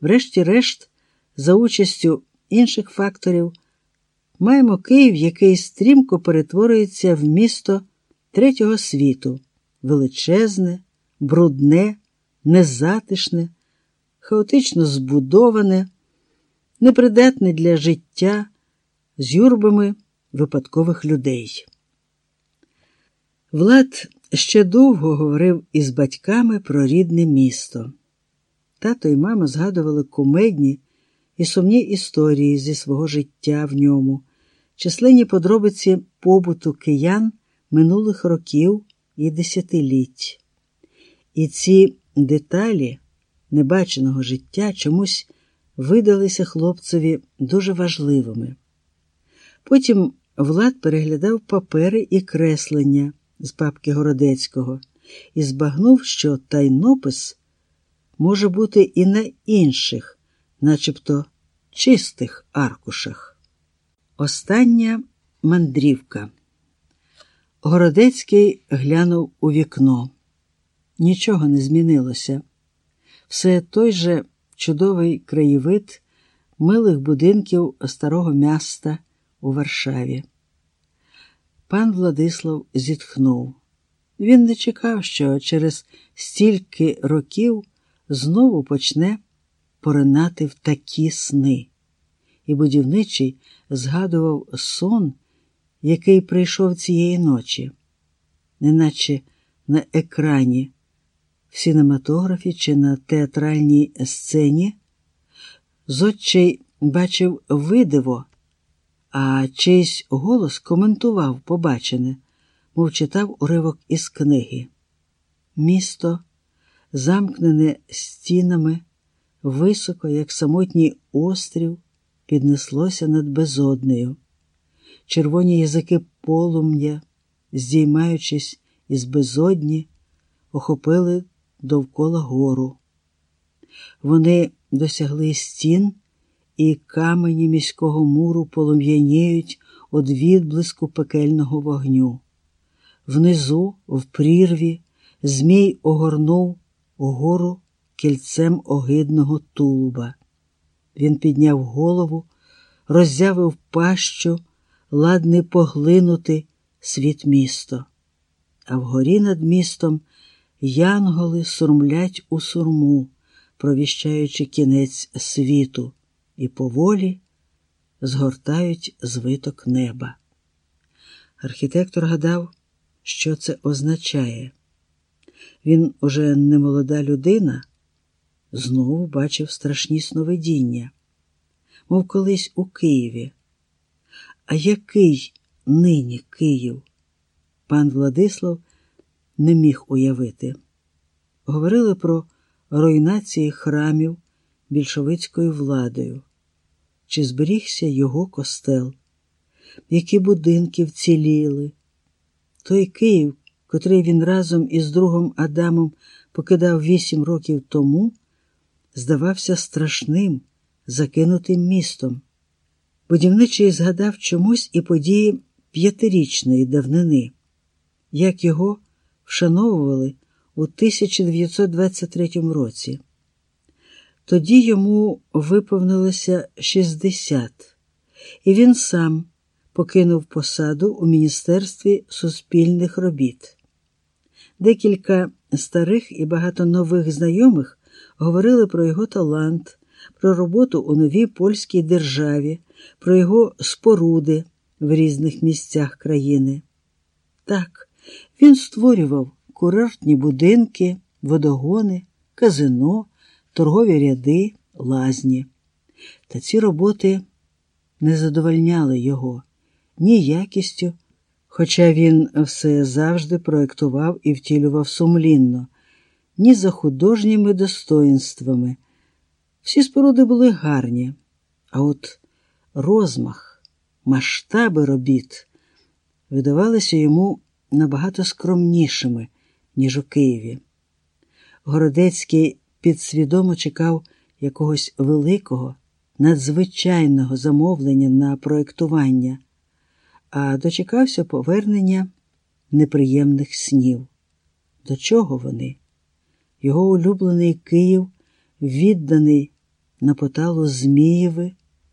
Врешті-решт, за участю інших факторів, маємо Київ, який стрімко перетворюється в місто третього світу, величезне, брудне, незатишне, хаотично збудоване, непридатне для життя з юрбами випадкових людей. Влад ще довго говорив із батьками про рідне місто. Тато і мама згадували кумедні і сумні історії зі свого життя в ньому, численні подробиці побуту киян минулих років і десятиліть. І ці деталі небаченого життя чомусь видалися хлопцеві дуже важливими. Потім Влад переглядав папери і креслення з папки Городецького і збагнув, що тайнопис може бути і на інших, начебто чистих аркушах. Остання мандрівка. Городецький глянув у вікно. Нічого не змінилося. Все той же чудовий краєвид милих будинків старого міста у Варшаві. Пан Владислав зітхнув. Він не чекав, що через стільки років знову почне поринати в такі сни. І будівничий згадував сон, який прийшов цієї ночі, неначе на екрані, в синематографі чи на театральній сцені. Зодчий бачив видиво а чийсь голос коментував побачене, мов читав уривок із книги. Місто, замкнене стінами, високо, як самотній острів, піднеслося над безоднею. Червоні язики полум'я, здіймаючись із безодні, охопили довкола гору. Вони досягли стін і камені міського муру полум'яніють од відблиску пекельного вогню. Внизу, в прірві, Змій огорнув гору кільцем огидного тулуба. Він підняв голову, роззявив пащу, ладний поглинути світ місто. А вгорі над містом янголи сурмлять у сурму, провіщаючи кінець світу і поволі згортають звиток неба. Архітектор гадав, що це означає. Він уже не молода людина, знову бачив страшні сновидіння, мов колись у Києві. А який нині Київ? Пан Владислав не міг уявити. Говорили про руйнації храмів більшовицькою владою чи зберігся його костел, які будинки вціліли. Той Київ, котрий він разом із другом Адамом покидав вісім років тому, здавався страшним, закинутим містом. Будівничий згадав чомусь і події п'ятирічної давнини, як його вшановували у 1923 році. Тоді йому виповнилося 60, і він сам покинув посаду у Міністерстві суспільних робіт. Декілька старих і багато нових знайомих говорили про його талант, про роботу у новій польській державі, про його споруди в різних місцях країни. Так, він створював курортні будинки, водогони, казино торгові ряди, лазні. Та ці роботи не задовольняли його ні якістю, хоча він все завжди проектував і втілював сумлінно, ні за художніми достоїнствами. Всі споруди були гарні, а от розмах, масштаби робіт видавалися йому набагато скромнішими, ніж у Києві. Городецький підсвідомо чекав якогось великого, надзвичайного замовлення на проєктування, а дочекався повернення неприємних снів. До чого вони? Його улюблений Київ, відданий на поталу Змієви